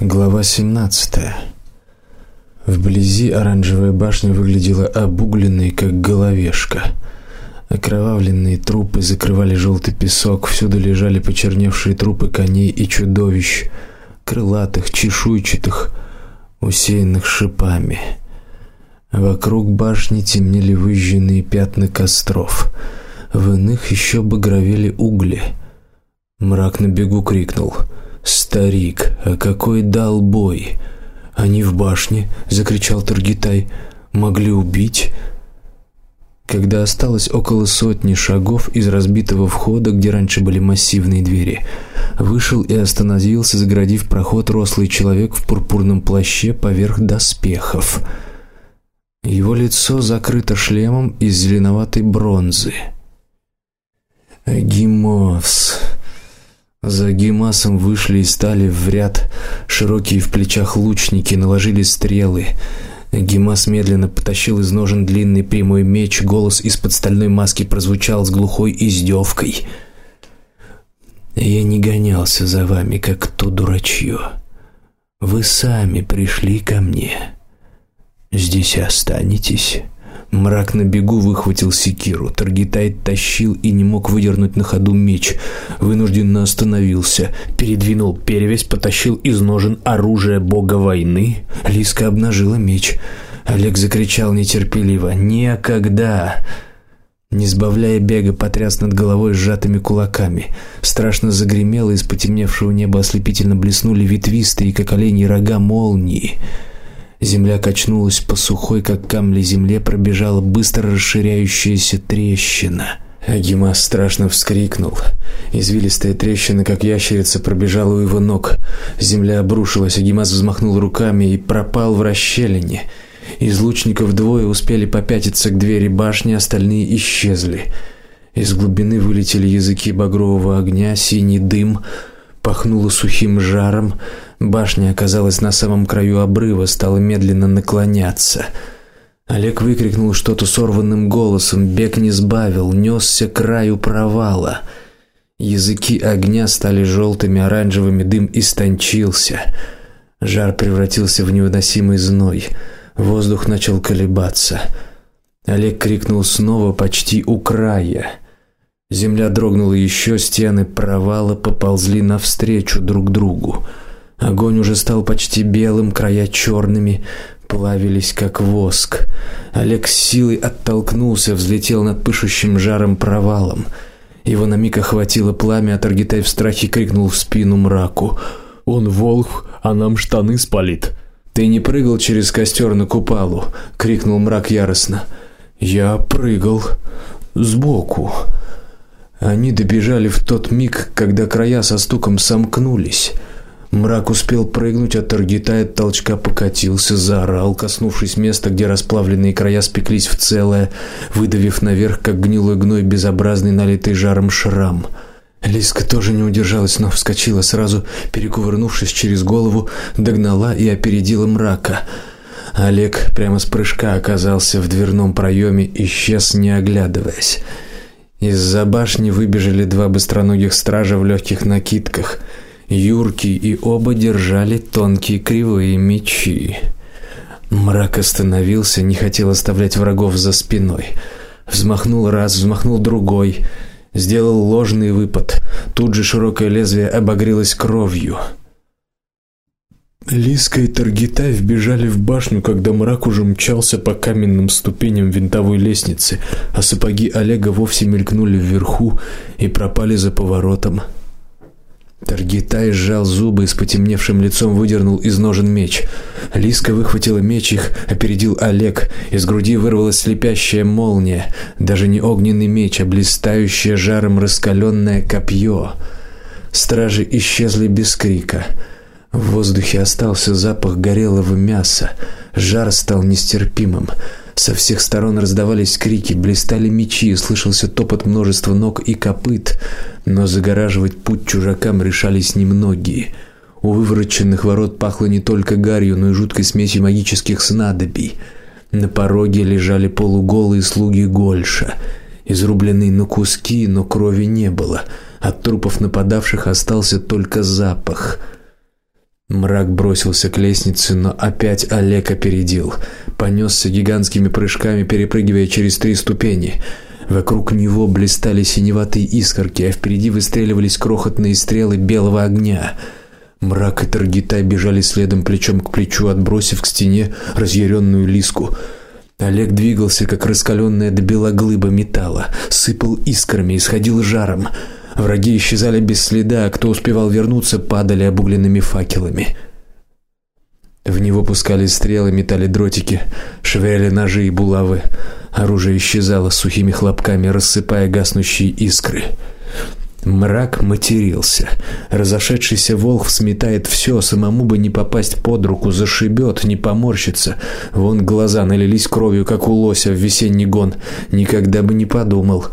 Глава 17. Вблизи оранжевая башня выглядела обугленной, как головешка. Окровавленные трупы закрывали желтый песок, всюду лежали почерневшие трупы коней и чудовищ, крылатых, чешуйчатых, усеянных шипами. Вокруг башни темнели выжженные пятна костров. В иных еще багровели угли. Мрак на бегу крикнул: Старик, а какой дал бой? Они в башне, закричал Таргитай. Могли убить? Когда осталось около сотни шагов из разбитого входа, где раньше были массивные двери, вышел и остановился, загородив проход рослый человек в пурпурном плаще поверх доспехов. Его лицо закрыто шлемом из зеленоватой бронзы. Гимовс за гимасом вышли и стали в ряд широкие в плечах лучники, наложили стрелы. Гимас медленно потащил из ножен длинный прямой меч, голос из-под стальной маски прозвучал с глухой издевкой. Я не гонялся за вами, как то дурачье. Вы сами пришли ко мне. Здесь останетесь. Мрак на бегу выхватил секиру. Таргитай тащил и не мог выдернуть на ходу меч. Вынужденно остановился, передвинул перевязь, потащил из ножен оружие бога войны. Лиска обнажила меч. Олег закричал нетерпеливо: "Никогда!" Не сбавляя бега, потряс над головой сжатыми кулаками. Страшно загремело, из потемневшего неба ослепительно блеснули ветвистые, как оленьи рога молнии. Земля качнулась по сухой, как камни земле, пробежала быстро расширяющаяся трещина. Агима страшно вскрикнул. Извилистая трещина, как ящерица, пробежала у его ног. Земля обрушилась, Агимас взмахнул руками и пропал в расщелине. Из лучников двое успели попятиться к двери башни, остальные исчезли. Из глубины вылетели языки багрового огня, синий дым, пахнуло сухим жаром. Башня оказалась на самом краю обрыва, стала медленно наклоняться. Олег выкрикнул что-то сорванным голосом, бег не сбавил, нёсся к краю провала. Языки огня стали желтыми, оранжевыми, дым истончился. Жар превратился в невыносимый зной. Воздух начал колебаться. Олег крикнул снова почти у края. Земля дрогнула еще, стены провала поползли навстречу друг другу. Огонь уже стал почти белым, края черными, плавились как воск. Олег с силой оттолкнулся, взлетел над пышущим жаром провалом. Его на миг охватило пламя, а Таргитай в страхе крикнул в спину мраку: "Он волк, а нам штаны спалит". "Ты не прыгал через костер на купалу?" крикнул мрак яростно. "Я прыгал сбоку". Они добежали в тот миг, когда края со стуком сомкнулись. Мрак успел прыгнуть, а Таргитай от толчка покатился, заорал, коснувшись места, где расплавленные края спеклись в целое, выдавив наверх, как гнилой гной, безобразный налитый жаром шрам. Лиска тоже не удержалась, но вскочила сразу, перекувырнувшись через голову, догнала и опередила мрака. Олег прямо с прыжка оказался в дверном проеме, исчез не оглядываясь. Из-за башни выбежали два быстроногих стража в легких накидках юркий, и оба держали тонкие кривые мечи. Мрак остановился, не хотел оставлять врагов за спиной. Взмахнул раз, взмахнул другой, сделал ложный выпад. Тут же широкое лезвие обогрелось кровью. Лиска и Таргитай вбежали в башню, когда мрак уже мчался по каменным ступеням винтовой лестницы, а сапоги Олега вовсе мелькнули вверху и пропали за поворотом. Таргитай сжал зубы и с потемневшим лицом выдернул из ножен меч. Лиска выхватила меч, их опередил Олег. Из груди вырвалась слепящая молния, даже не огненный меч, а блистающее жаром раскаленное копье. Стражи исчезли без крика. В воздухе остался запах горелого мяса. Жар стал нестерпимым. Со всех сторон раздавались крики, блистали мечи, слышался топот множества ног и копыт, но загораживать путь чужакам решались немногие. У вывороченных ворот пахло не только гарью, но и жуткой смесью магических снадобий. На пороге лежали полуголые слуги Гольша, изрубленные на куски, но крови не было. От трупов нападавших остался только запах. Мрак бросился к лестнице, но опять Олег опередил. Понесся гигантскими прыжками, перепрыгивая через три ступени. Вокруг него блистали синеватые искорки, а впереди выстреливались крохотные стрелы белого огня. Мрак и Таргитай бежали следом плечом к плечу, отбросив к стене разъяренную лиску. Олег двигался как раскаленная до бела глыба металла, сыпал искрами, исходил жаром. Враги исчезали без следа, а кто успевал вернуться, падали обугленными факелами. В него пускали стрелы, метали дротики, швыряли ножи и булавы. Оружие исчезало сухими хлопками, рассыпая гаснущие искры. Мрак матерился. Разошедшийся волк сметает все, самому бы не попасть под руку, зашибет, не поморщится. Вон глаза налились кровью, как у лося в весенний гон. Никогда бы не подумал.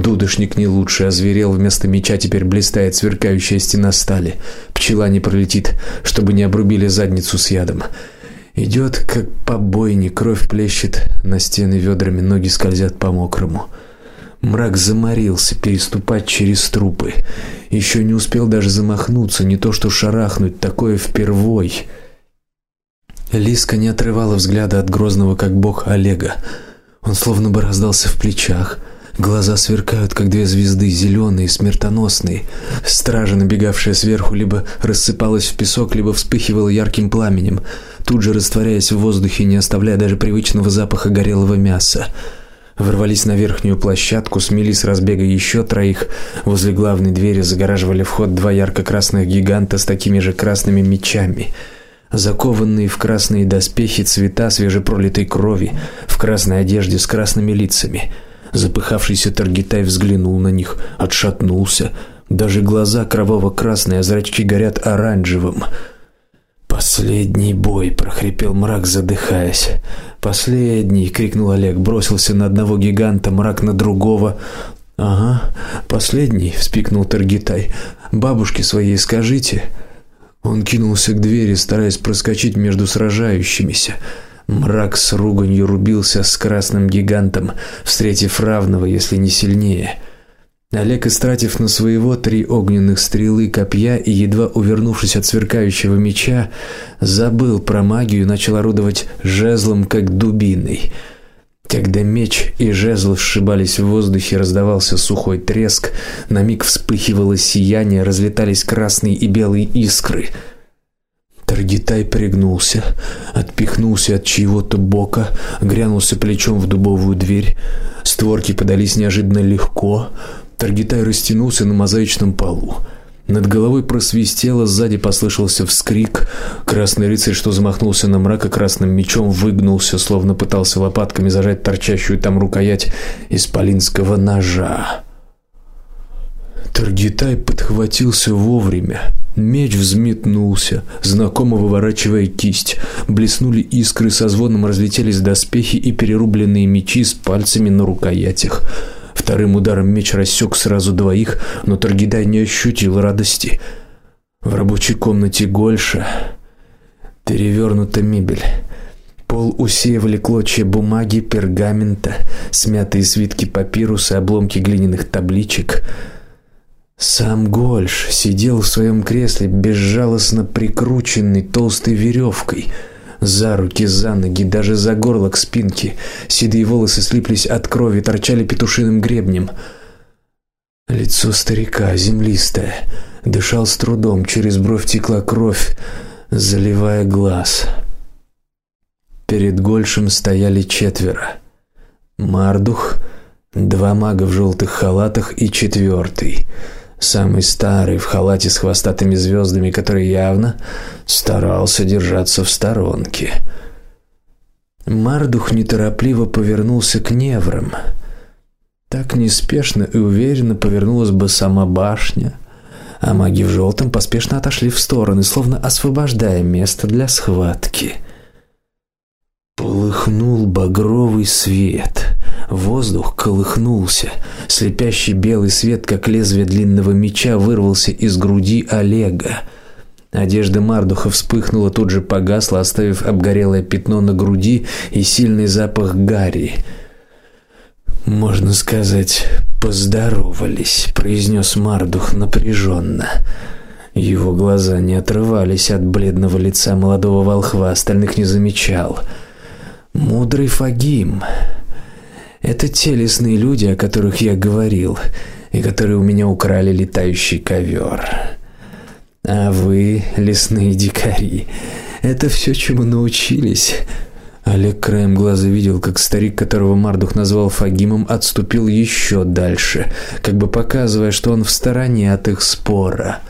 Дудошник не лучше, озверел, вместо меча теперь блестает сверкающая стена стали. Пчела не пролетит, чтобы не обрубили задницу с ядом. Идет как по бойне, кровь плещет на стены ведрами, ноги скользят по мокрому. Мрак заморился переступать через трупы. Еще не успел даже замахнуться, не то что шарахнуть, такое впервой. Лиска не отрывала взгляда от грозного как бог Олега. Он словно бы раздался в плечах. Глаза сверкают, как две звезды, зеленые, смертоносные. Стража, набегавшая сверху, либо рассыпалась в песок, либо вспыхивала ярким пламенем, тут же растворяясь в воздухе, не оставляя даже привычного запаха горелого мяса ворвались на верхнюю площадку, смели с разбега еще троих. Возле главной двери загораживали вход два ярко-красных гиганта с такими же красными мечами. Закованные в красные доспехи цвета свежепролитой крови, в красной одежде с красными лицами. Запыхавшийся Таргитай взглянул на них, отшатнулся. Даже глаза кроваво-красные, а зрачки горят оранжевым. Последний бой, прохрипел мрак, задыхаясь. Последний, крикнул Олег, бросился на одного гиганта, мрак на другого. Ага, последний, вспикнул Таргитай. Бабушке своей скажите. Он кинулся к двери, стараясь проскочить между сражающимися. Мрак с руганью рубился с красным гигантом, встретив равного, если не сильнее. Олег, истратив на своего три огненных стрелы копья и едва увернувшись от сверкающего меча, забыл про магию и начал орудовать жезлом как дубиной. Когда меч и жезл сшибались в воздухе, раздавался сухой треск, на миг вспыхивало сияние, разлетались красные и белые искры. Таргитай пригнулся, отпихнулся от чьего-то бока, грянулся плечом в дубовую дверь. Створки подались неожиданно легко, Таргитай растянулся на мозаичном полу. Над головой просвистело, сзади послышался вскрик. Красный рыцарь, что замахнулся на мрака красным мечом, выгнулся, словно пытался лопатками зажать торчащую там рукоять исполинского ножа. Таргитай подхватился вовремя. Меч взметнулся, знакомо выворачивая кисть. Блеснули искры, со звоном разлетелись доспехи и перерубленные мечи с пальцами на рукоятях. Вторым ударом меч рассек сразу двоих, но Таргидай не ощутил радости. В рабочей комнате Гольша перевернута мебель. Пол усеивали клочья бумаги, пергамента, смятые свитки папируса, обломки глиняных табличек. Сам Гольш сидел в своем кресле, безжалостно прикрученный толстой веревкой — за руки, за ноги, даже за горло к спинке. Седые волосы слиплись от крови, торчали петушиным гребнем. Лицо старика землистое, дышал с трудом, через бровь текла кровь, заливая глаз. Перед Гольшем стояли четверо. Мардух, два мага в желтых халатах и четвертый — самый старый в халате с хвостатыми звездами, который явно старался держаться в сторонке. Мардух неторопливо повернулся к неврам. Так неспешно и уверенно повернулась бы сама башня, а маги в желтом поспешно отошли в стороны, словно освобождая место для схватки. Полыхнул багровый свет. Воздух колыхнулся. Слепящий белый свет, как лезвие длинного меча, вырвался из груди Олега. Одежда Мардуха вспыхнула, тут же погасла, оставив обгорелое пятно на груди и сильный запах гари. Можно сказать, поздоровались, произнес Мардух напряженно. Его глаза не отрывались от бледного лица молодого волхва, остальных не замечал. Мудрый Фагим. Это те лесные люди, о которых я говорил, и которые у меня украли летающий ковер. А вы, лесные дикари, это все, чему научились. Олег краем глаза видел, как старик, которого Мардух назвал Фагимом, отступил еще дальше, как бы показывая, что он в стороне от их спора.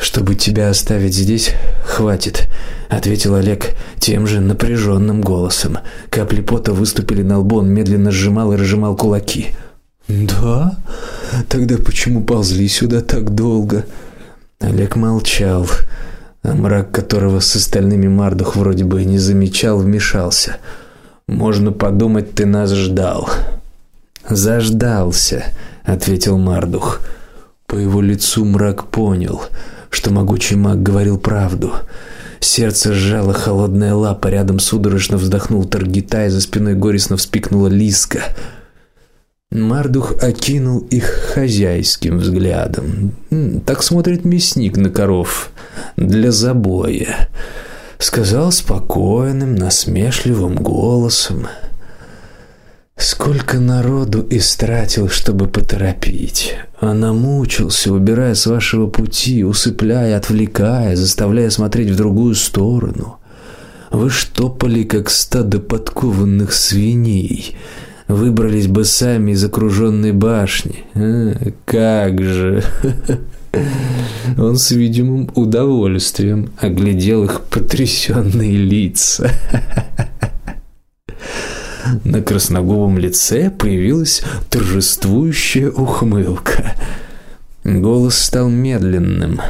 Чтобы тебя оставить здесь, хватит, ответил Олег тем же напряженным голосом. Капли пота выступили на лбу, он медленно сжимал и разжимал кулаки. Да? Тогда почему ползли сюда так долго? Олег молчал, а мрак которого с остальными Мардух вроде бы не замечал, вмешался. Можно подумать, ты нас ждал. Заждался, ответил Мардух. По его лицу мрак понял, что могучий маг говорил правду. Сердце сжало холодная лапа, рядом судорожно вздохнул Таргитай, за спиной горестно вспикнула Лиска. Мардух окинул их хозяйским взглядом. Так смотрит мясник на коров для забоя, сказал спокойным, насмешливым голосом: Сколько народу истратил, чтобы поторопить. А намучился, убирая с вашего пути, усыпляя, отвлекая, заставляя смотреть в другую сторону. Вы штопали как стадо подкованных свиней. Выбрались бы сами из окруженной башни. А, как же. Он с видимым удовольствием оглядел их потрясенные лица. На красногубом лице появилась торжествующая ухмылка. Голос стал медленным.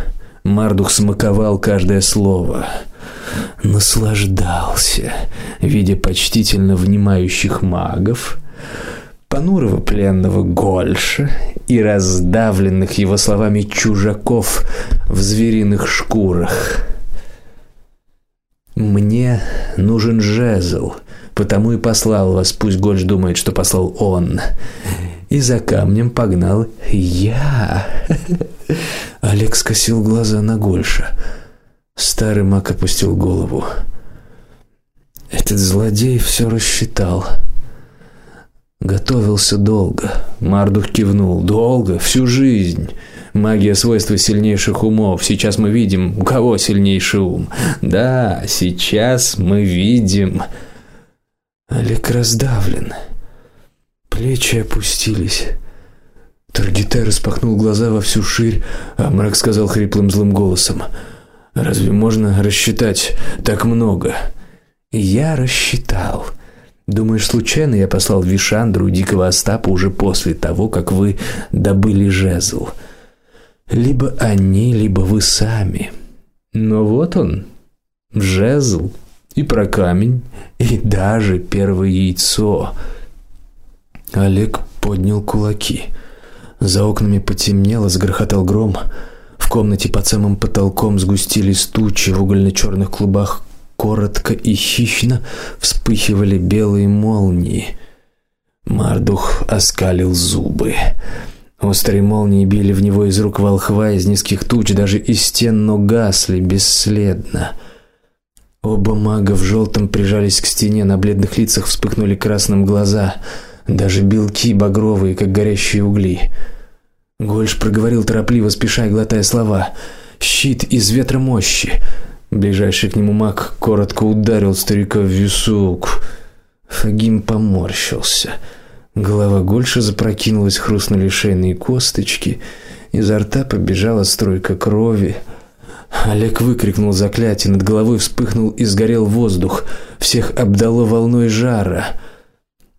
Мардух смаковал каждое слово. Наслаждался, видя почтительно внимающих магов, понурого пленного Гольша и раздавленных его словами чужаков в звериных шкурах. Мне нужен жезл, потому и послал вас, пусть Гольш думает, что послал он. И за камнем погнал я. Олег скосил глаза на Гольша. Старый маг опустил голову. Этот злодей все рассчитал. Готовился долго. Мардух кивнул. Долго, всю жизнь. Магия свойство сильнейших умов. Сейчас мы видим, у кого сильнейший ум. Да, сейчас мы видим. Олег раздавлен. Плечи опустились. Таргитай распахнул глаза во всю ширь, а мрак сказал хриплым злым голосом: "Разве можно рассчитать так много?" "Я рассчитал", Думаешь, случайно я послал Вишандру Дикого Остапа уже после того, как вы добыли жезл? Либо они, либо вы сами. Но вот он, жезл, и про камень, и даже первое яйцо. Олег поднял кулаки. За окнами потемнело, сгрохотал гром. В комнате под самым потолком сгустились тучи, в угольно черных клубах коротко и хищно вспыхивали белые молнии. Мардух оскалил зубы. Острые молнии били в него из рук волхва, из низких туч, даже из стен, но гасли бесследно. Оба мага в желтом прижались к стене, на бледных лицах вспыхнули красным глаза, даже белки багровые, как горящие угли. Гольш проговорил торопливо, спеша и глотая слова: "Щит из ветра мощи, Ближайший к нему маг коротко ударил старика в висок. Фагим поморщился. Голова Гольша запрокинулась, хрустнули шейные косточки, изо рта побежала струйка крови. Олег выкрикнул заклятие, над головой вспыхнул и сгорел воздух, всех обдало волной жара.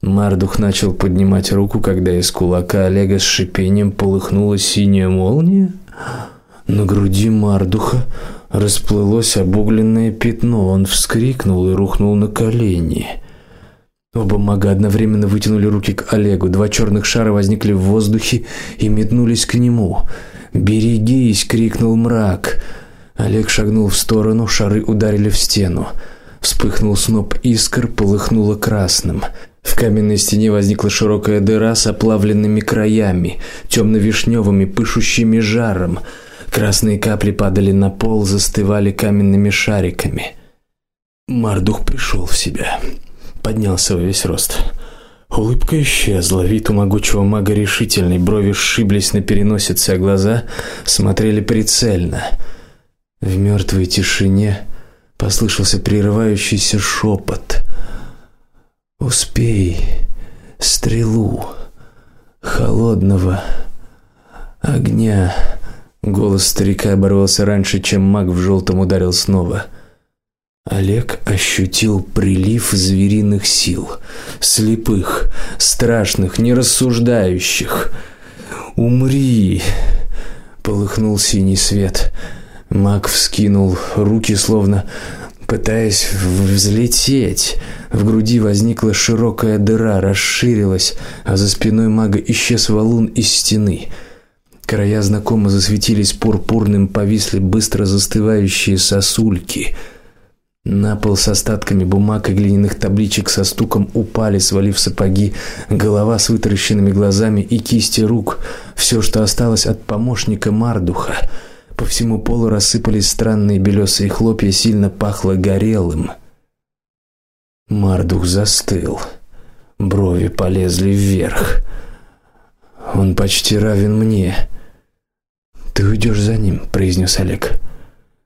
Мардух начал поднимать руку, когда из кулака Олега с шипением полыхнула синяя молния. На груди Мардуха расплылось обугленное пятно. Он вскрикнул и рухнул на колени. Оба мага одновременно вытянули руки к Олегу. Два черных шара возникли в воздухе и метнулись к нему. "Берегись!" крикнул мрак. Олег шагнул в сторону, шары ударили в стену. Вспыхнул сноп искр, полыхнуло красным. В каменной стене возникла широкая дыра с оплавленными краями, темно вишневыми пышущими жаром. Красные капли падали на пол, застывали каменными шариками. Мардух пришел в себя, поднялся во весь рост. Улыбка исчезла, вид у могучего мага решительный, брови сшиблись на переносице, а глаза смотрели прицельно. В мертвой тишине послышался прерывающийся шепот. Успей стрелу холодного огня. Голос старика оборвался раньше, чем маг в желтом ударил снова. Олег ощутил прилив звериных сил, слепых, страшных, нерассуждающих. Умри. Полыхнул синий свет. Маг вскинул руки, словно пытаясь взлететь. В груди возникла широкая дыра, расширилась, а за спиной мага исчез валун из стены. Края знакомо засветились пурпурным, повисли быстро застывающие сосульки. На пол с остатками бумаг и глиняных табличек со стуком упали, свалив сапоги, голова с вытаращенными глазами и кисти рук, все, что осталось от помощника Мардуха. По всему полу рассыпались странные белесые хлопья, сильно пахло горелым. Мардух застыл. Брови полезли вверх. Он почти равен мне. Ты уйдешь за ним, произнес Олег.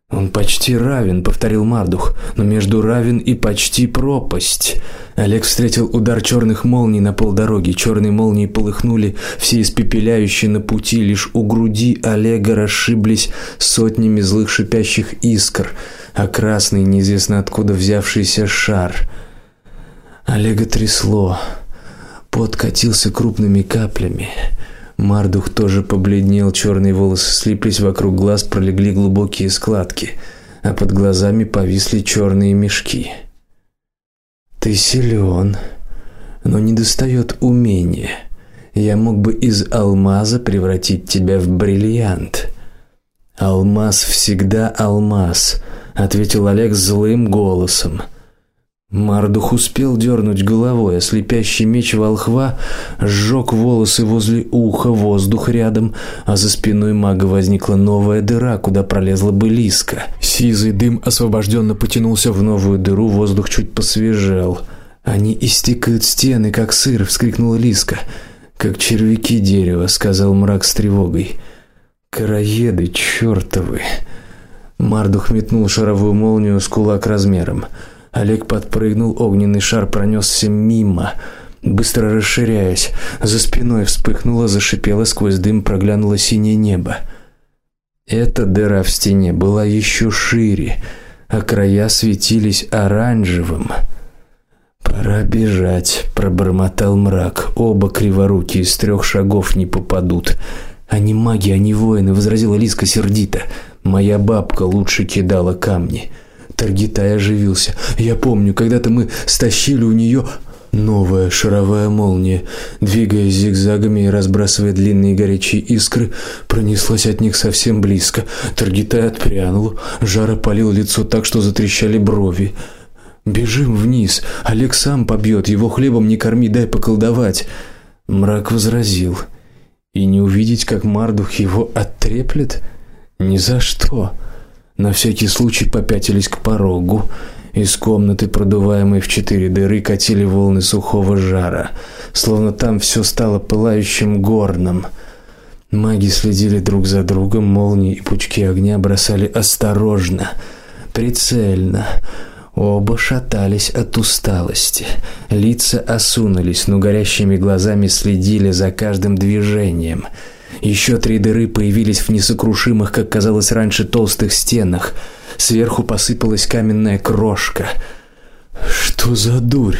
Он почти равен, повторил Мардух, но между равен и почти пропасть. Олег встретил удар черных молний на полдороги. Черные молнии полыхнули, все испепеляющие на пути, лишь у груди Олега расшиблись сотнями злых шипящих искр, а красный неизвестно откуда взявшийся шар. Олега трясло. Пот катился крупными каплями. Мардух тоже побледнел, черные волосы слиплись вокруг глаз, пролегли глубокие складки, а под глазами повисли черные мешки. Ты силен, но не достает умения. Я мог бы из алмаза превратить тебя в бриллиант. Алмаз всегда алмаз, ответил Олег злым голосом. Мардух успел дернуть головой, а слепящий меч волхва сжег волосы возле уха, воздух рядом, а за спиной мага возникла новая дыра, куда пролезла бы Лиска. Сизый дым освобожденно потянулся в новую дыру, воздух чуть посвежел. Они истекают стены, как сыр, вскрикнула Лиска. Как червяки дерева, сказал мрак с тревогой. Караеды чёртовы. Мардух метнул шаровую молнию с кулак размером. Олег подпрыгнул, огненный шар пронесся мимо, быстро расширяясь. За спиной вспыхнуло, зашипело, сквозь дым проглянуло синее небо. Эта дыра в стене была еще шире, а края светились оранжевым. Пора бежать, пробормотал мрак. Оба криворукие из трех шагов не попадут. Они маги, они воины, возразила Лиска сердито. Моя бабка лучше кидала камни. Таргитай оживился. Я помню, когда-то мы стащили у нее новая шаровая молния, двигаясь зигзагами и разбрасывая длинные горячие искры, пронеслась от них совсем близко. Таргитай отпрянул, жар опалил лицо так, что затрещали брови. Бежим вниз. Олег сам побьет, его хлебом не корми, дай поколдовать. Мрак возразил: "И не увидеть, как Мардух его оттреплет? Ни за что". На всякий случай попятились к порогу. Из комнаты, продуваемой в четыре дыры, катили волны сухого жара, словно там все стало пылающим горном. Маги следили друг за другом, молнии и пучки огня бросали осторожно, прицельно. Оба шатались от усталости. Лица осунулись, но горящими глазами следили за каждым движением. Еще три дыры появились в несокрушимых, как казалось раньше, толстых стенах. Сверху посыпалась каменная крошка. Что за дурь,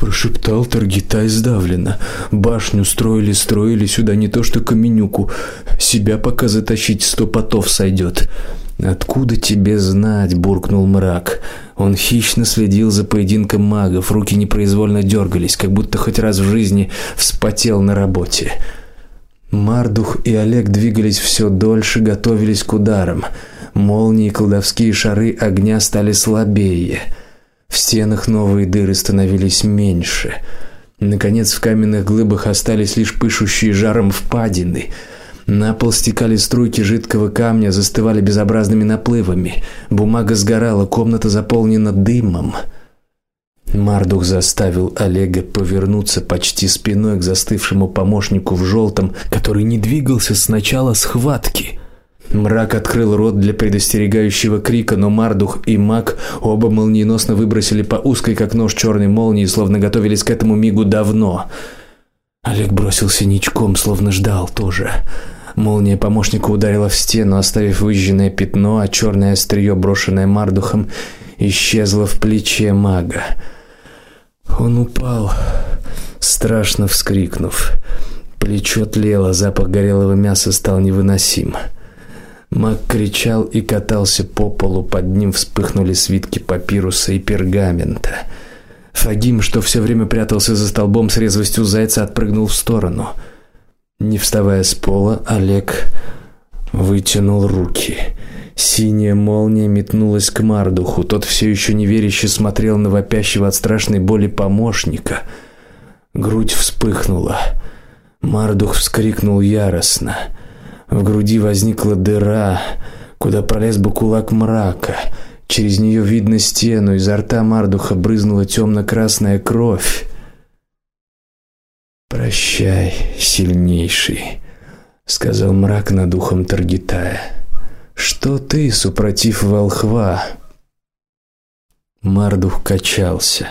прошептал Таргитай сдавленно. Башню строили, строили сюда не то что каменюку, себя пока затащить сто потов сойдет. Откуда тебе знать, буркнул мрак. Он хищно следил за поединком магов, руки непроизвольно дергались, как будто хоть раз в жизни вспотел на работе. Мардух и Олег двигались все дольше, готовились к ударам. Молнии и колдовские шары огня стали слабее. В стенах новые дыры становились меньше. Наконец в каменных глыбах остались лишь пышущие жаром впадины. На пол стекали струйки жидкого камня, застывали безобразными наплывами. Бумага сгорала, комната заполнена дымом. Мардух заставил Олега повернуться почти спиной к застывшему помощнику в желтом, который не двигался с начала схватки. Мрак открыл рот для предостерегающего крика, но Мардух и Мак оба молниеносно выбросили по узкой как нож черной молнии, словно готовились к этому мигу давно. Олег бросился ничком, словно ждал тоже. Молния помощника ударила в стену, оставив выжженное пятно, а черное острие, брошенное Мардухом, исчезло в плече мага. Он упал, страшно вскрикнув. Плечо тлело, запах горелого мяса стал невыносим. Маг кричал и катался по полу, под ним вспыхнули свитки папируса и пергамента. Фагим, что все время прятался за столбом с резвостью зайца, отпрыгнул в сторону. Не вставая с пола, Олег вытянул руки. Синяя молния метнулась к Мардуху. Тот все еще неверяще смотрел на вопящего от страшной боли помощника. Грудь вспыхнула. Мардух вскрикнул яростно. В груди возникла дыра, куда пролез бы кулак мрака. Через нее видно стену, изо рта Мардуха брызнула темно красная кровь. Прощай, сильнейший, сказал мрак над ухом Таргитая. Что ты, супротив волхва? Мардух качался.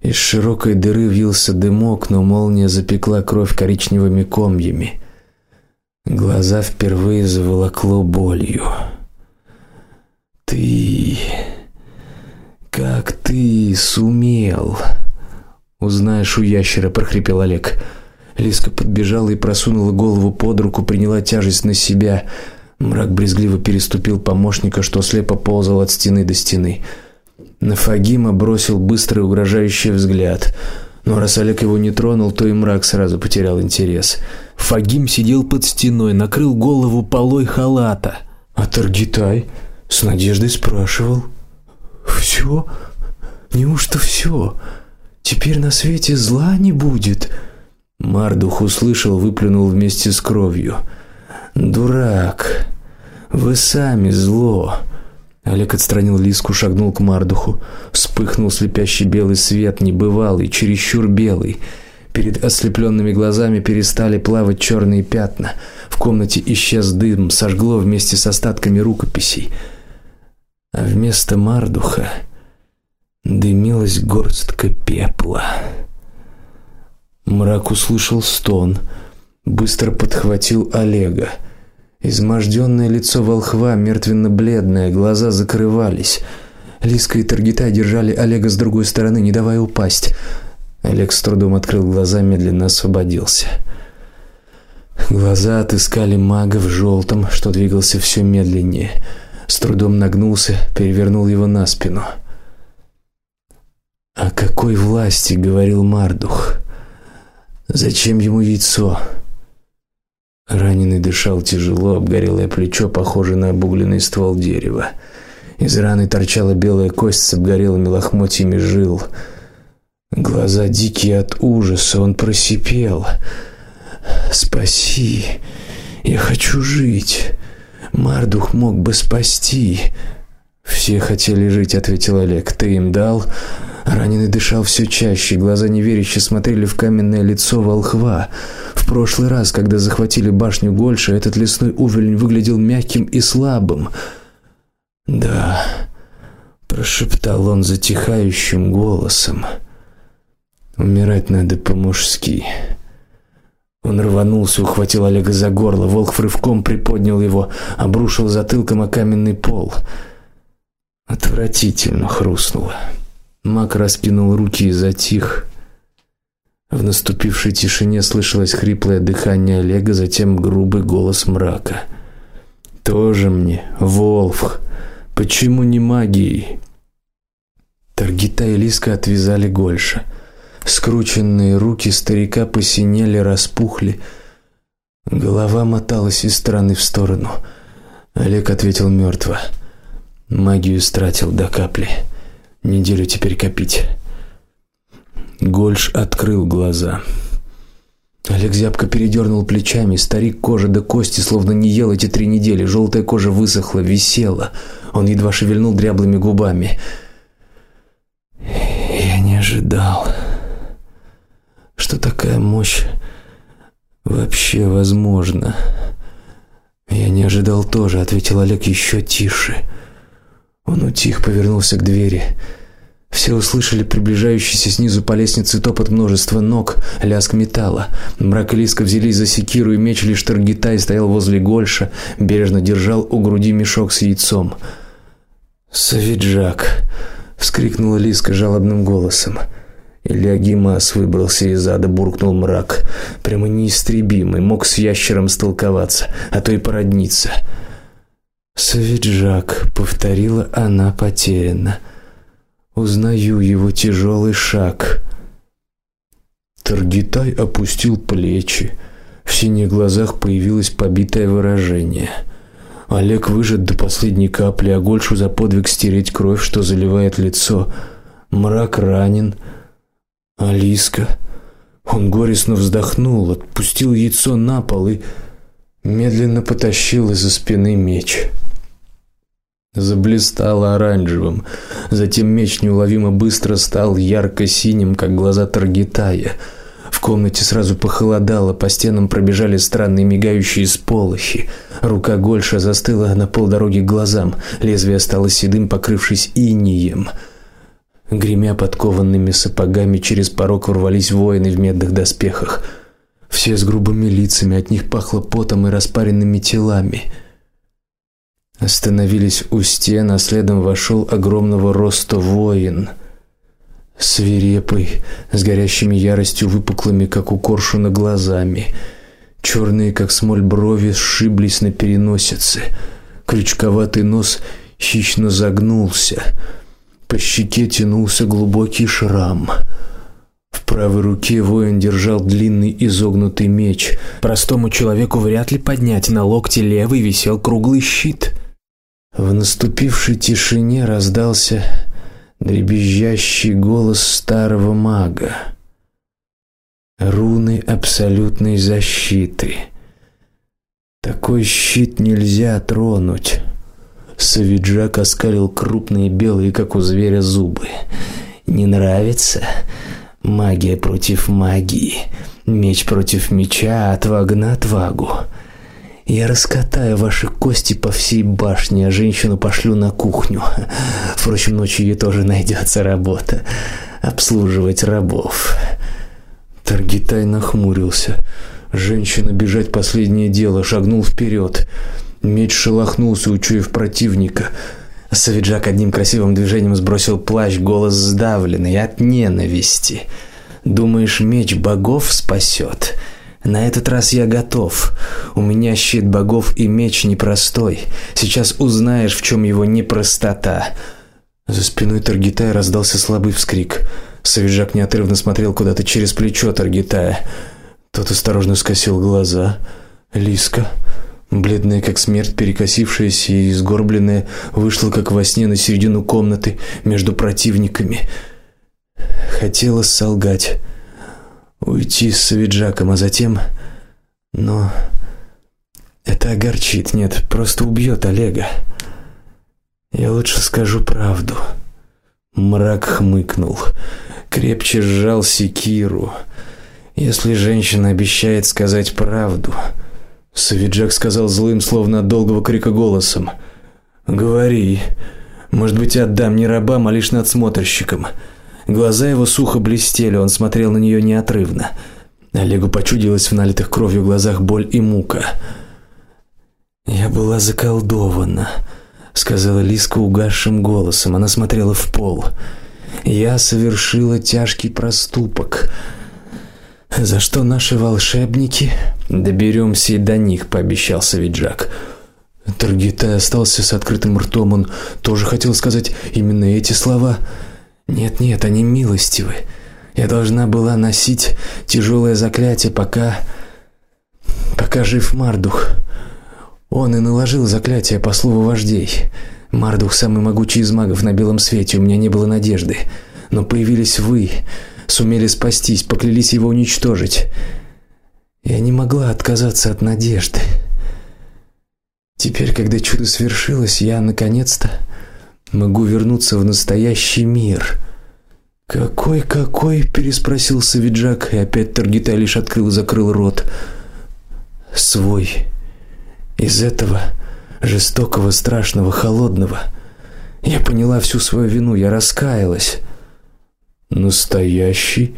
Из широкой дыры вился дымок, но молния запекла кровь коричневыми комьями. Глаза впервые заволокло болью. Ты как ты сумел? Узнаешь у ящера, прохрипел Олег. Лиска подбежала и просунула голову под руку, приняла тяжесть на себя. Мрак брезгливо переступил помощника, что слепо ползал от стены до стены. На Фагима бросил быстрый угрожающий взгляд. Но раз Олег его не тронул, то и мрак сразу потерял интерес. Фагим сидел под стеной, накрыл голову полой халата. А Таргитай с надеждой спрашивал: "Все? Неужто все? Теперь на свете зла не будет?" Мардух услышал, выплюнул вместе с кровью. Дурак. Вы сами зло. Олег отстранил Лиску, шагнул к Мардуху. Вспыхнул слепящий белый свет, небывалый, чересчур белый. Перед ослепленными глазами перестали плавать черные пятна. В комнате исчез дым, сожгло вместе с остатками рукописей. А вместо Мардуха дымилась горстка пепла. Мрак услышал стон, быстро подхватил Олега. Изможденное лицо волхва мертвенно-бледное, глаза закрывались. Лиска и Таргитай держали Олега с другой стороны, не давая упасть. Олег с трудом открыл глаза, медленно освободился. Глаза отыскали мага в желтом, что двигался все медленнее. С трудом нагнулся, перевернул его на спину. О какой власти говорил Мардух? Зачем ему яйцо? Раненый дышал тяжело, обгорелое плечо похоже на обугленный ствол дерева. Из раны торчала белая кость с обгорелыми лохмотьями жил. Глаза дикие от ужаса, он просипел: "Спаси! Я хочу жить. Мардух мог бы спасти". Все хотели жить, ответил Олег. Ты им дал? Раненый дышал все чаще, глаза неверяще смотрели в каменное лицо волхва. В прошлый раз, когда захватили башню Гольша, этот лесной уволень выглядел мягким и слабым. "Да", прошептал он затихающим голосом. "Умирать надо по-мужски". Он рванулся, ухватил Олега за горло, волк рывком приподнял его, обрушил затылком о каменный пол. Отвратительно хрустнуло. Мак раскинул руки и затих. В наступившей тишине слышалось хриплое дыхание Олега, затем грубый голос мрака. Тоже мне, Волф. Почему не магией? Таргита и Лиска отвязали Гольша. Скрученные руки старика посинели, распухли. Голова моталась из стороны в сторону. Олег ответил мертво. Магию стратил до капли. Неделю теперь копить. Гольш открыл глаза. Олег зябко передернул плечами, старик кожа до кости словно не ел эти три недели, желтая кожа высохла, висела. Он едва шевельнул дряблыми губами. Я не ожидал, что такая мощь вообще возможна. Я не ожидал тоже, ответил Олег еще тише. Он утих, повернулся к двери. Все услышали приближающийся снизу по лестнице топот множества ног, лязг металла. Мрак и Лиска взялись за секиру, и меч лишь Таргитай стоял возле Гольша, бережно держал у груди мешок с яйцом. "Савиджак!" вскрикнула Лиска жалобным голосом. Илья Гимас выбрался из ада, буркнул мрак, прямо неистребимый, мог с ящером столковаться, а то и породниться. "Савиджак", повторила она потерянно. Узнаю его тяжелый шаг. Таргитай опустил плечи. В синих глазах появилось побитое выражение. Олег выжат до последней капли, а Гольшу за подвиг стереть кровь, что заливает лицо. Мрак ранен. Алиска. Он горестно вздохнул, отпустил яйцо на пол и медленно потащил из-за спины меч заблистало оранжевым. Затем меч неуловимо быстро стал ярко-синим, как глаза Таргитая. В комнате сразу похолодало, по стенам пробежали странные мигающие сполохи. Рука Гольша застыла на полдороги к глазам, лезвие стало седым, покрывшись инеем. Гремя подкованными сапогами через порог ворвались воины в медных доспехах. Все с грубыми лицами, от них пахло потом и распаренными телами. Остановились у стен, а следом вошел огромного роста воин. Свирепый, с горящими яростью выпуклыми, как у коршуна, глазами. черные, как смоль брови сшиблись на переносице. Крючковатый нос хищно загнулся. По щеке тянулся глубокий шрам. В правой руке воин держал длинный изогнутый меч. Простому человеку вряд ли поднять, на локте левый висел круглый щит. В наступившей тишине раздался дребезжащий голос старого мага. Руны абсолютной защиты. Такой щит нельзя тронуть. Савиджак оскалил крупные белые, как у зверя, зубы. Не нравится? Магия против магии, меч против меча, отвага на отвагу. Я раскатаю ваши кости по всей башне, а женщину пошлю на кухню. Впрочем, ночью ей тоже найдется работа обслуживать рабов. Таргитай нахмурился. Женщина бежать последнее дело, шагнул вперед. Меч шелохнулся, учуяв противника. Савиджак одним красивым движением сбросил плащ, голос сдавленный от ненависти. Думаешь, меч богов спасет? На этот раз я готов. У меня щит богов и меч непростой. Сейчас узнаешь, в чем его непростота. За спиной Таргитая раздался слабый вскрик. Савиджак неотрывно смотрел куда-то через плечо Таргитая. Тот осторожно скосил глаза. Лиска, бледная как смерть, перекосившаяся и сгорбленная, вышла как во сне на середину комнаты между противниками. Хотела солгать уйти с Савиджаком, а затем но это огорчит. Нет, просто убьет Олега. Я лучше скажу правду. Мрак хмыкнул, крепче сжал секиру. Если женщина обещает сказать правду, Савиджак сказал злым, словно от долгого крика голосом: "Говори. Может быть, отдам не рабам, а лишь надсмотрщикам". Глаза его сухо блестели, он смотрел на нее неотрывно. Олегу почудилось в налитых кровью глазах боль и мука. Я была заколдована, сказала Лиска угасшим голосом. Она смотрела в пол. Я совершила тяжкий проступок. За что наши волшебники доберемся и до них, пообещал Савиджак. Таргитай остался с открытым ртом. Он тоже хотел сказать именно эти слова. Нет, нет, они милостивы. Я должна была носить тяжелое заклятие, пока пока жив Мардух. Он и наложил заклятие по слову вождей. Мардух самый могучий из магов на белом свете, у меня не было надежды, но появились вы, сумели спастись, поклялись его уничтожить. Я не могла отказаться от надежды. Теперь, когда чудо свершилось, я наконец-то могу вернуться в настоящий мир. Какой, какой? переспросил Савиджак, и опять Таргитай лишь открыл и закрыл рот. Свой. Из этого жестокого, страшного, холодного. Я поняла всю свою вину, я раскаялась. Настоящий,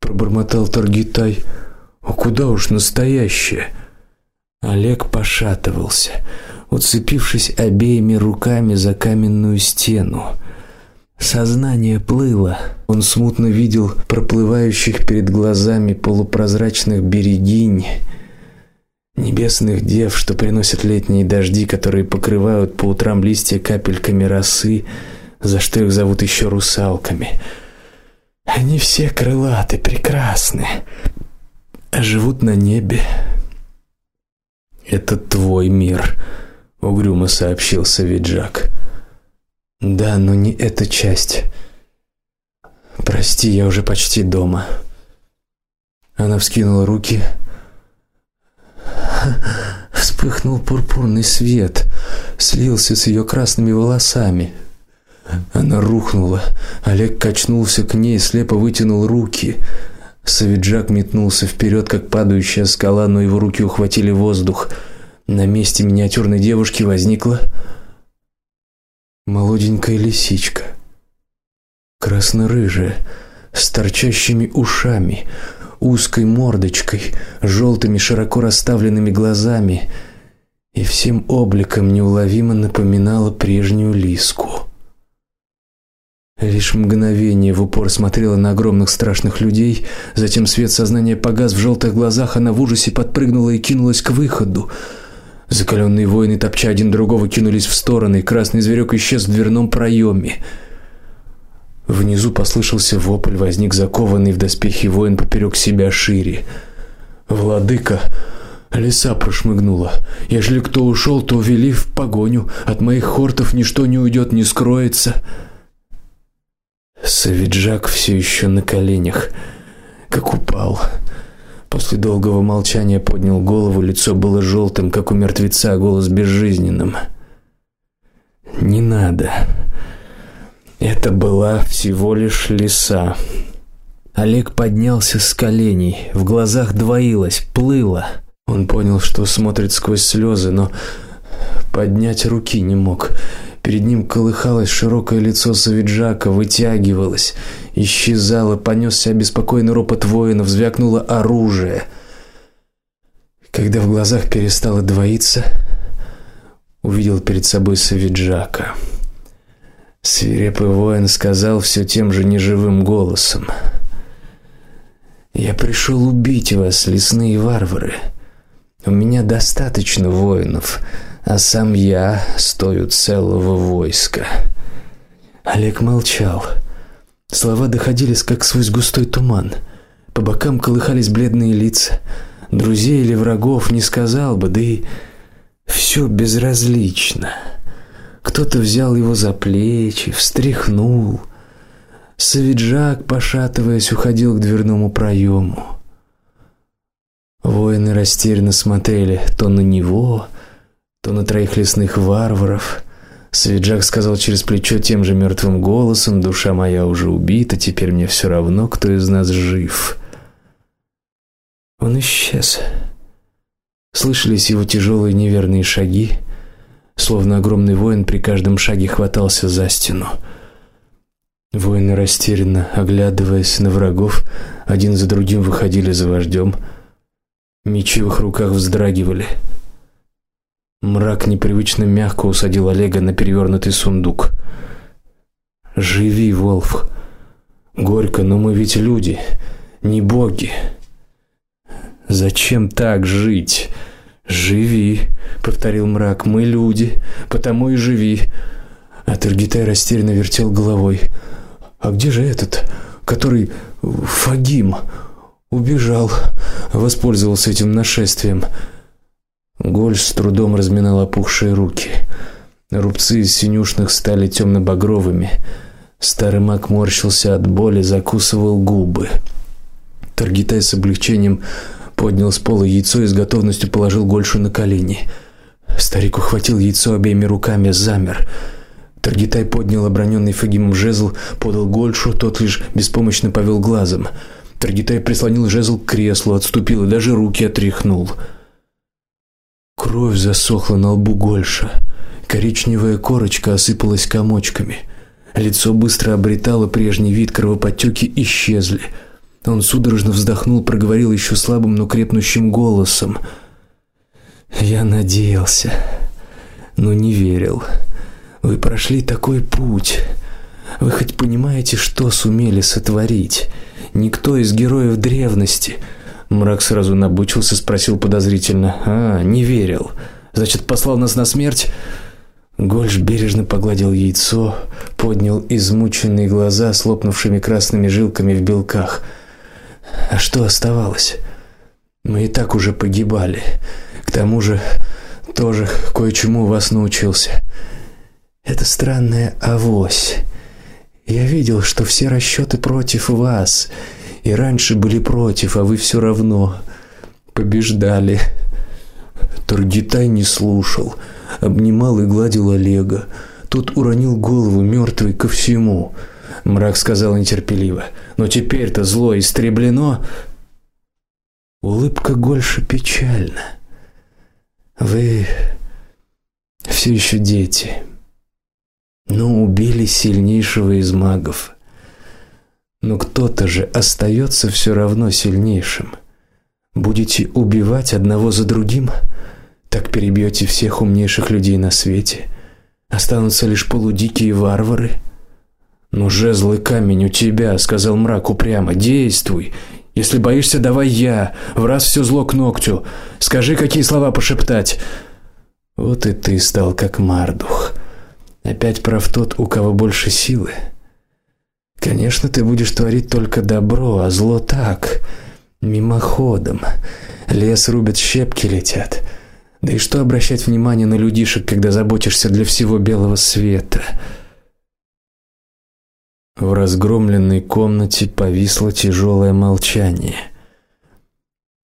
пробормотал Таргитай. А куда уж настоящее? Олег пошатывался, уцепившись обеими руками за каменную стену. Сознание плыло. Он смутно видел проплывающих перед глазами полупрозрачных берегинь, небесных дев, что приносят летние дожди, которые покрывают по утрам листья капельками росы, за что их зовут еще русалками. Они все крылаты, прекрасны, а живут на небе. Это твой мир, угрюмо сообщил Савиджак. Да, но не эта часть. Прости, я уже почти дома. Она вскинула руки. Вспыхнул пурпурный свет, слился с ее красными волосами. Она рухнула. Олег качнулся к ней, слепо вытянул руки. Савиджак метнулся вперед, как падающая скала, но его руки ухватили воздух. На месте миниатюрной девушки возникла молоденькая лисичка, красно-рыжая, с торчащими ушами, узкой мордочкой, желтыми широко расставленными глазами и всем обликом неуловимо напоминала прежнюю лиску. Лишь мгновение в упор смотрела на огромных страшных людей, затем свет сознания погас в желтых глазах, она в ужасе подпрыгнула и кинулась к выходу. Закаленные воины топча один другого кинулись в стороны, и красный зверек исчез в дверном проеме. Внизу послышался вопль, возник закованный в доспехи воин поперек себя шире. Владыка Лиса прошмыгнула. Ежели кто ушел, то вели в погоню. От моих хортов ничто не уйдет, не скроется. Савиджак все еще на коленях, как упал. После долгого молчания поднял голову, лицо было желтым, как у мертвеца, голос безжизненным. Не надо. Это была всего лишь лиса. Олег поднялся с коленей, в глазах двоилось, плыло. Он понял, что смотрит сквозь слезы, но поднять руки не мог. Перед ним колыхалось широкое лицо Савиджака, вытягивалось, исчезало, понесся обеспокоенный ропот воинов, звякнуло оружие. Когда в глазах перестало двоиться, увидел перед собой Савиджака. Свирепый воин сказал все тем же неживым голосом: "Я пришел убить вас, лесные варвары. У меня достаточно воинов а сам я стою целого войска. Олег молчал. Слова доходили как сквозь густой туман. По бокам колыхались бледные лица. Друзей или врагов не сказал бы, да и все безразлично. Кто-то взял его за плечи, встряхнул. Савиджак, пошатываясь, уходил к дверному проему. Воины растерянно смотрели то на него, то на троих лесных варваров. Свиджак сказал через плечо тем же мертвым голосом: "Душа моя уже убита, теперь мне все равно, кто из нас жив". Он исчез. Слышались его тяжелые неверные шаги, словно огромный воин при каждом шаге хватался за стену. Воины растерянно, оглядываясь на врагов, один за другим выходили за вождем. Мечи в их руках вздрагивали. Мрак непривычно мягко усадил Олега на перевернутый сундук. Живи, Волф. Горько, но мы ведь люди, не боги. Зачем так жить? Живи, повторил мрак. Мы люди, потому и живи. А Таргитай растерянно вертел головой. А где же этот, который Фагим убежал, воспользовался этим нашествием? Гольш с трудом разминал опухшие руки. Рубцы из синюшных стали темно багровыми Старый маг морщился от боли, закусывал губы. Таргитай с облегчением поднял с пола яйцо и с готовностью положил Гольшу на колени. Старик ухватил яйцо обеими руками, замер. Таргитай поднял оброненный Фагимом жезл, подал Гольшу, тот лишь беспомощно повел глазом. Таргитай прислонил жезл к креслу, отступил и даже руки отряхнул. Кровь засохла на лбу Гольша. Коричневая корочка осыпалась комочками. Лицо быстро обретало прежний вид, кровоподтеки исчезли. Он судорожно вздохнул, проговорил еще слабым, но крепнущим голосом: "Я надеялся, но не верил. Вы прошли такой путь. Вы хоть понимаете, что сумели сотворить? Никто из героев древности Мрак сразу набучился, спросил подозрительно: "А, не верил. Значит, послал нас на смерть?" Гольш бережно погладил яйцо, поднял измученные глаза с лопнувшими красными жилками в белках. А что оставалось? Мы и так уже погибали. К тому же тоже кое-чему вас научился. Это странная авось. Я видел, что все расчеты против вас, и раньше были против, а вы все равно побеждали. Таргитай не слушал, обнимал и гладил Олега. Тот уронил голову мертвый ко всему. Мрак сказал нетерпеливо: "Но теперь-то зло истреблено". Улыбка Гольша печальна. Вы все еще дети. Но убили сильнейшего из магов. Но кто-то же остается все равно сильнейшим. Будете убивать одного за другим, так перебьете всех умнейших людей на свете. Останутся лишь полудикие варвары. "Ну жезл и камень у тебя", сказал мрак упрямо. "Действуй. Если боишься, давай я. В раз все зло к ногтю. Скажи, какие слова пошептать". Вот и ты стал как Мардух. Опять прав тот, у кого больше силы. Конечно, ты будешь творить только добро, а зло так, мимоходом. Лес рубят, щепки летят. Да и что обращать внимание на людишек, когда заботишься для всего белого света? В разгромленной комнате повисло тяжелое молчание.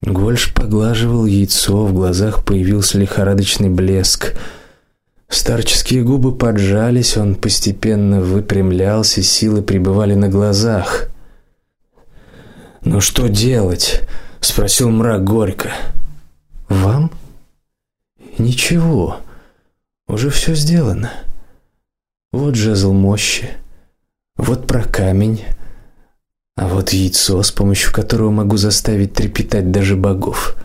Гольш поглаживал яйцо, в глазах появился лихорадочный блеск. Старческие губы поджались, он постепенно выпрямлялся, силы прибывали на глазах. "Ну что делать?" спросил мрак горько. "Вам? Ничего. Уже все сделано. Вот жезл мощи. Вот про камень. А вот яйцо, с помощью которого могу заставить трепетать даже богов.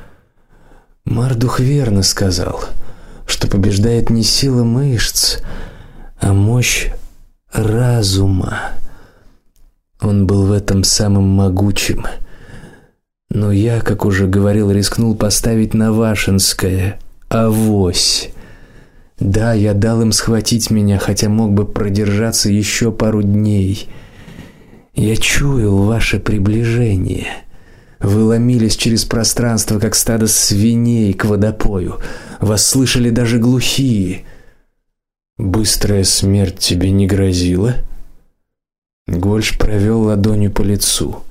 Мардух верно сказал что побеждает не сила мышц, а мощь разума. Он был в этом самым могучим. Но я, как уже говорил, рискнул поставить на Вашинское авось. Да, я дал им схватить меня, хотя мог бы продержаться еще пару дней. Я чуял ваше приближение. Вы ломились через пространство, как стадо свиней к водопою. Вас слышали даже глухие. Быстрая смерть тебе не грозила? Гольш провел ладонью по лицу.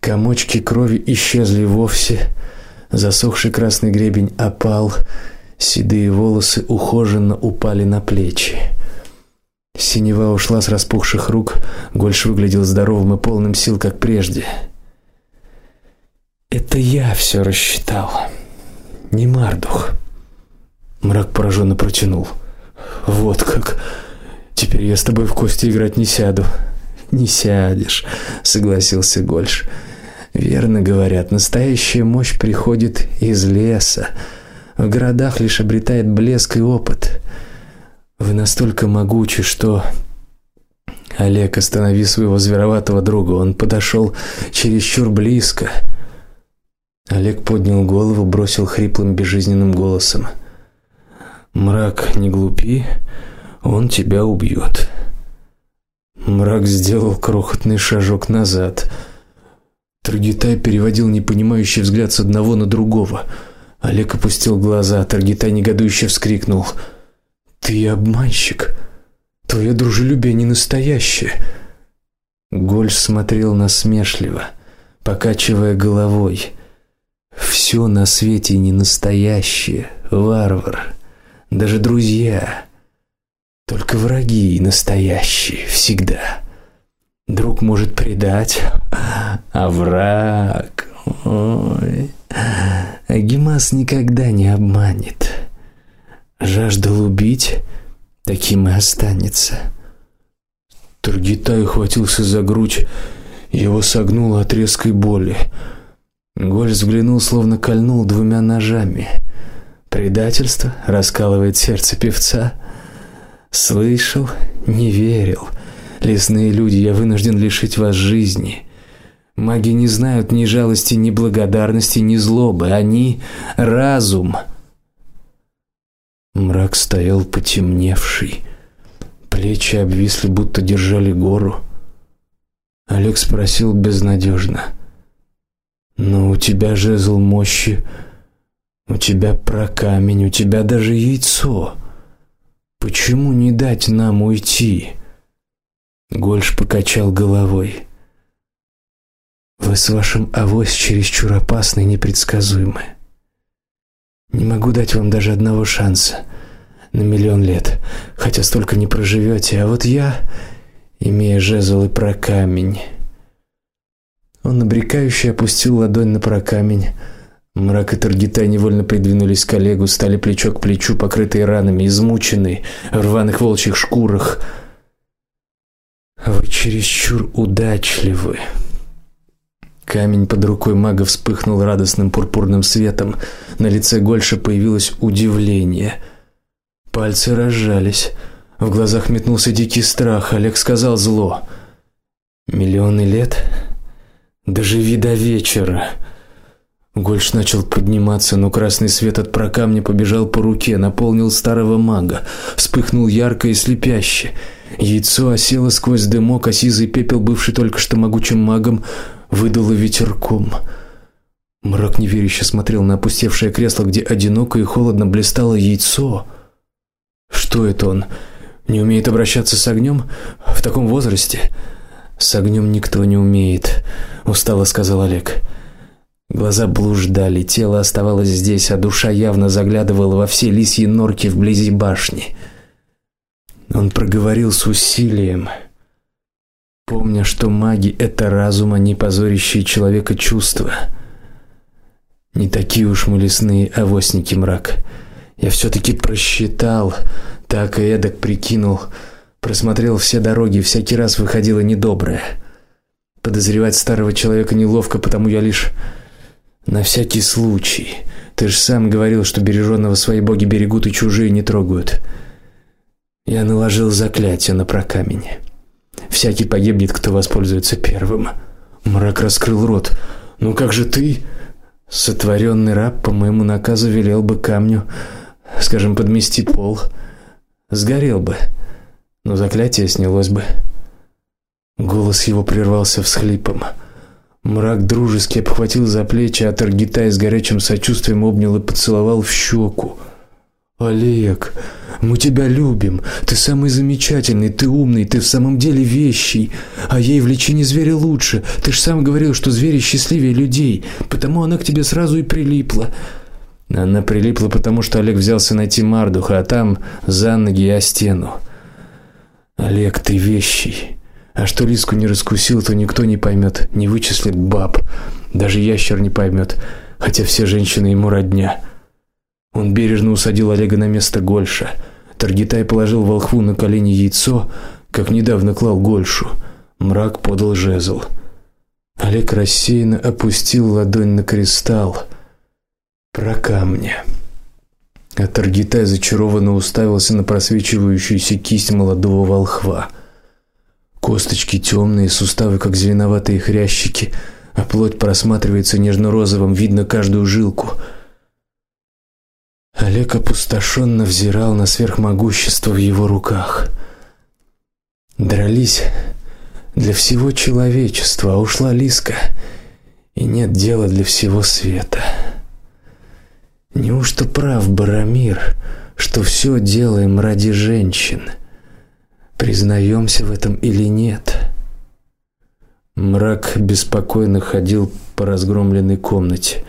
Комочки крови исчезли вовсе, засохший красный гребень опал, седые волосы ухоженно упали на плечи. Синева ушла с распухших рук, Гольш выглядел здоровым и полным сил, как прежде. Это я все рассчитал, не Мардух. Мрак пораженно протянул. Вот как. Теперь я с тобой в кости играть не сяду. Не сядешь, согласился Гольш. Верно говорят, настоящая мощь приходит из леса. В городах лишь обретает блеск и опыт. Вы настолько могучи, что Олег, останови своего звероватого друга. Он подошел чересчур близко. Олег поднял голову, бросил хриплым безжизненным голосом: Мрак, не глупи, он тебя убьет. Мрак сделал крохотный шажок назад. Таргитай переводил непонимающий взгляд с одного на другого. Олег опустил глаза, Таргитай негодующе вскрикнул: "Ты обманщик! Твое дружелюбие не настоящее!" Гольш смотрел насмешливо, покачивая головой. Все на свете не настоящее, варвар. Даже друзья. Только враги настоящие всегда. Друг может предать, а враг... Ой... Агимас никогда не обманет. Жаждал убить, таким и останется. Таргитай ухватился за грудь, его согнуло от резкой боли. Голь взглянул, словно кольнул двумя ножами. Предательство раскалывает сердце певца. Слышал, не верил. Лесные люди, я вынужден лишить вас жизни. Маги не знают ни жалости, ни благодарности, ни злобы, они разум. Мрак стоял потемневший. Плечи обвисли, будто держали гору. Олег спросил безнадежно: "Но у тебя жезл мощи, у тебя прокамень, у тебя даже яйцо. Почему не дать нам уйти?" Гольш покачал головой. Вы с вашим авось чересчур опасны и непредсказуемы. Не могу дать вам даже одного шанса на миллион лет, хотя столько не проживете, а вот я, имея жезл и прокамень. Он обрекающе опустил ладонь на прокамень. Мрак и Таргитай невольно придвинулись к Олегу, стали плечо к плечу, покрытые ранами, измученные, в рваных волчьих шкурах. Вы чересчур удачливы. Камень под рукой мага вспыхнул радостным пурпурным светом. На лице Гольша появилось удивление. Пальцы разжались. В глазах метнулся дикий страх. Олег сказал зло: "Миллионы лет? Доживи до вечера". Гольш начал подниматься, но красный свет от прокамня побежал по руке, наполнил старого мага, вспыхнул ярко и слепяще. Яйцо осело сквозь дымок, а сизый пепел, бывший только что могучим магом, выдуло ветерком. Мрак неверяще смотрел на опустевшее кресло, где одиноко и холодно блистало яйцо. Что это он? Не умеет обращаться с огнем в таком возрасте? С огнем никто не умеет, устало сказал Олег. Глаза блуждали, тело оставалось здесь, а душа явно заглядывала во все лисьи норки вблизи башни. Он проговорил с усилием: помня, что маги это разум, а не позорящие человека чувства. Не такие уж мы лесные овосники мрак. Я все таки просчитал, так и эдак прикинул, просмотрел все дороги, всякий раз выходило недоброе. Подозревать старого человека неловко, потому я лишь на всякий случай. Ты же сам говорил, что береженного свои боги берегут и чужие не трогают. Я наложил заклятие на прокамень. Всякий погибнет, кто воспользуется первым. Мрак раскрыл рот. Ну как же ты, сотворенный раб, по моему наказу велел бы камню, скажем, подмести пол, сгорел бы. Но заклятие снялось бы. Голос его прервался всхлипом. Мрак дружески обхватил за плечи, а Таргитай с горячим сочувствием обнял и поцеловал в щеку. Олег, мы тебя любим. Ты самый замечательный, ты умный, ты в самом деле вещий. А ей в личине зверя лучше. Ты ж сам говорил, что звери счастливее людей, потому она к тебе сразу и прилипла. Она прилипла, потому что Олег взялся найти Мардуха, а там за ноги о стену. Олег, ты вещий. А что Лиску не раскусил, то никто не поймет, не вычислит баб. Даже ящер не поймет, хотя все женщины ему родня. Он бережно усадил Олега на место Гольша. Таргитай положил волхву на колени яйцо, как недавно клал Гольшу. Мрак подал жезл. Олег рассеянно опустил ладонь на кристалл про камни. А зачарованно уставился на просвечивающуюся кисть молодого волхва. Косточки темные, суставы как зеленоватые хрящики, а плоть просматривается нежно-розовым, видно каждую жилку. Олег опустошенно взирал на сверхмогущество в его руках. Дрались для всего человечества, а ушла Лиска, и нет дела для всего света. Неужто прав Барамир, что все делаем ради женщин? Признаемся в этом или нет? Мрак беспокойно ходил по разгромленной комнате.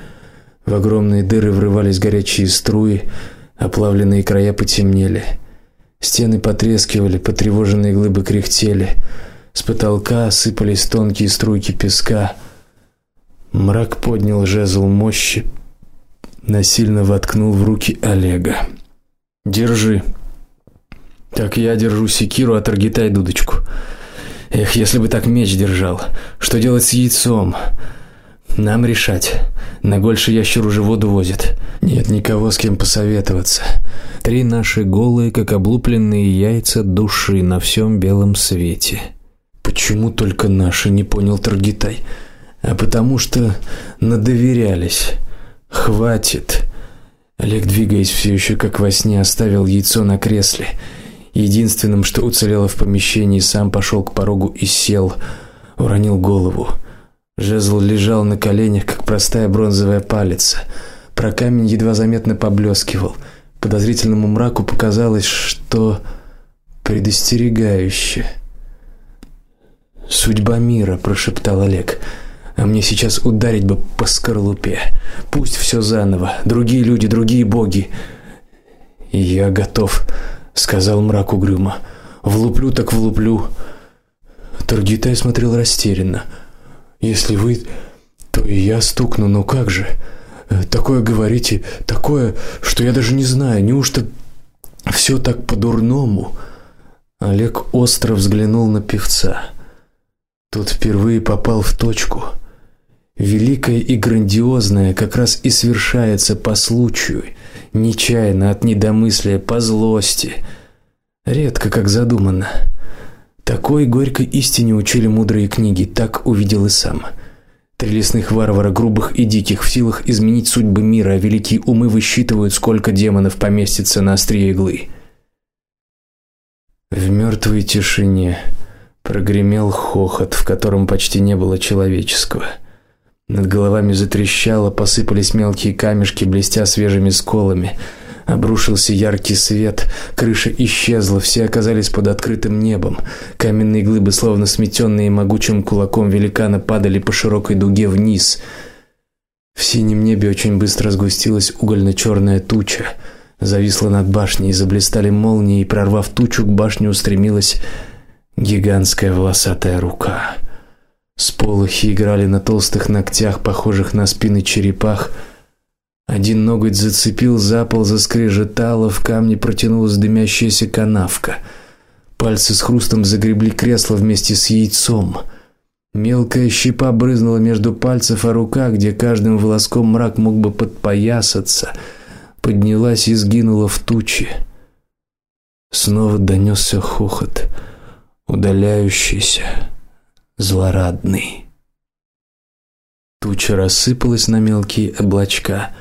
В огромные дыры врывались горячие струи, оплавленные края потемнели. Стены потрескивали, потревоженные глыбы кряхтели. С потолка сыпались тонкие струйки песка. Мрак поднял жезл мощи, насильно воткнул в руки Олега. Держи. Так я держу секиру, а Таргитай дудочку. Эх, если бы так меч держал. Что делать с яйцом? Нам решать. На Гольше ящер уже воду возит. Нет никого с кем посоветоваться. Три наши голые, как облупленные яйца души на всем белом свете. Почему только наши, не понял Таргитай. А потому что надоверялись. Хватит. Олег, двигаясь все еще как во сне, оставил яйцо на кресле. Единственным, что уцелело в помещении, сам пошел к порогу и сел, уронил голову. Жезл лежал на коленях, как простая бронзовая палец. Про камень едва заметно поблескивал. Подозрительному мраку показалось, что предостерегающе. Судьба мира, прошептал Олег. А мне сейчас ударить бы по скорлупе. Пусть все заново, другие люди, другие боги. я готов, сказал мрак угрюмо. Влуплю так влуплю. Таргитай смотрел растерянно. Если вы, то и я стукну, но как же? Такое говорите, такое, что я даже не знаю, неужто все так по-дурному? Олег остро взглянул на певца. Тот впервые попал в точку. Великое и грандиозное как раз и совершается по случаю, нечаянно от недомыслия, по злости, редко как задумано. Такой горькой истине учили мудрые книги, так увидел и сам. Три лесных варвара, грубых и диких, в силах изменить судьбы мира, а великие умы высчитывают, сколько демонов поместится на острие иглы. В мертвой тишине прогремел хохот, в котором почти не было человеческого. Над головами затрещало, посыпались мелкие камешки, блестя свежими сколами. Обрушился яркий свет, крыша исчезла, все оказались под открытым небом. Каменные глыбы, словно сметенные могучим кулаком великана, падали по широкой дуге вниз. В синем небе очень быстро сгустилась угольно черная туча, зависла над башней, заблестели молнии, и прорвав тучу, к башне устремилась гигантская волосатая рука. Сполохи играли на толстых ногтях, похожих на спины черепах. Один ноготь зацепил за пол, заскрежетало, в камне протянулась дымящаяся канавка. Пальцы с хрустом загребли кресло вместе с яйцом. Мелкая щепа брызнула между пальцев, а рука, где каждым волоском мрак мог бы подпоясаться, поднялась и сгинула в тучи. Снова донесся хохот, удаляющийся злорадный. Туча рассыпалась на мелкие облачка.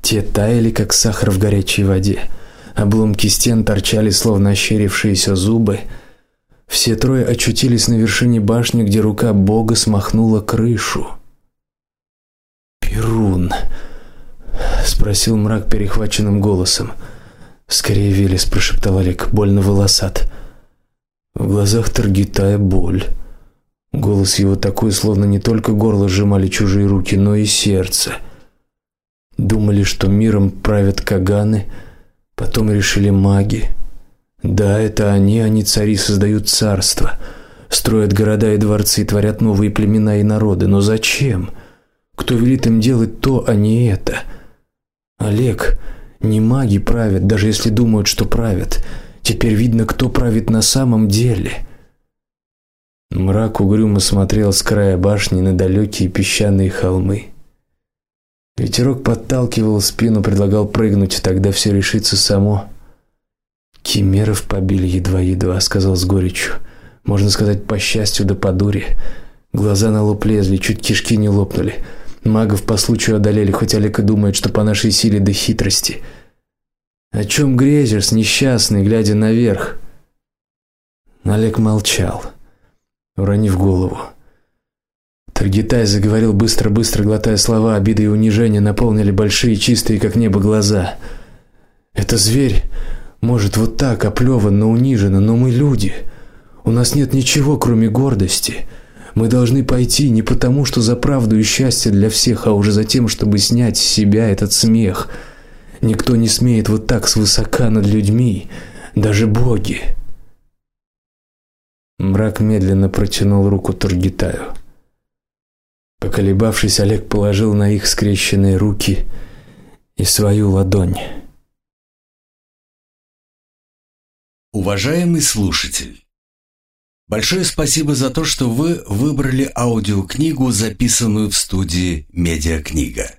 Те таяли, как сахар в горячей воде. Обломки стен торчали, словно ощерившиеся зубы. Все трое очутились на вершине башни, где рука бога смахнула крышу. Перун, спросил мрак перехваченным голосом. Скорее Велес прошептал Олег, больно волосат. В глазах Таргитая боль. Голос его такой, словно не только горло сжимали чужие руки, но и сердце. Думали, что миром правят каганы, потом решили маги. Да, это они, они цари создают царства, строят города и дворцы, творят новые племена и народы, но зачем? Кто велит им делать то, а не это? Олег, не маги правят, даже если думают, что правят. Теперь видно, кто правит на самом деле. Мрак угрюмо смотрел с края башни на далекие песчаные холмы. Ветерок подталкивал спину, предлагал прыгнуть, тогда все решится само. Кимеров побили едва-едва, сказал с горечью. Можно сказать, по счастью да по дуре. Глаза на лоб лезли, чуть кишки не лопнули. Магов по случаю одолели, хоть Олег и думает, что по нашей силе до хитрости. О чем грезишь, несчастный, глядя наверх? Олег молчал уронив голову. Таргитай заговорил быстро-быстро, глотая слова, обиды и унижения наполнили большие, чистые, как небо, глаза. Это зверь может вот так оплеван, но униженно, но мы люди. У нас нет ничего, кроме гордости. Мы должны пойти не потому, что за правду и счастье для всех, а уже за тем, чтобы снять с себя этот смех. Никто не смеет вот так свысока над людьми, даже боги. Мрак медленно протянул руку Тургитаю. Поколебавшись, Олег положил на их скрещенные руки и свою ладонь. Уважаемый слушатель, большое спасибо за то, что вы выбрали аудиокнигу, записанную в студии Медиакнига.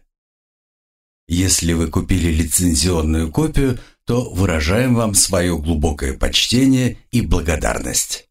Если вы купили лицензионную копию, то выражаем вам свое глубокое почтение и благодарность.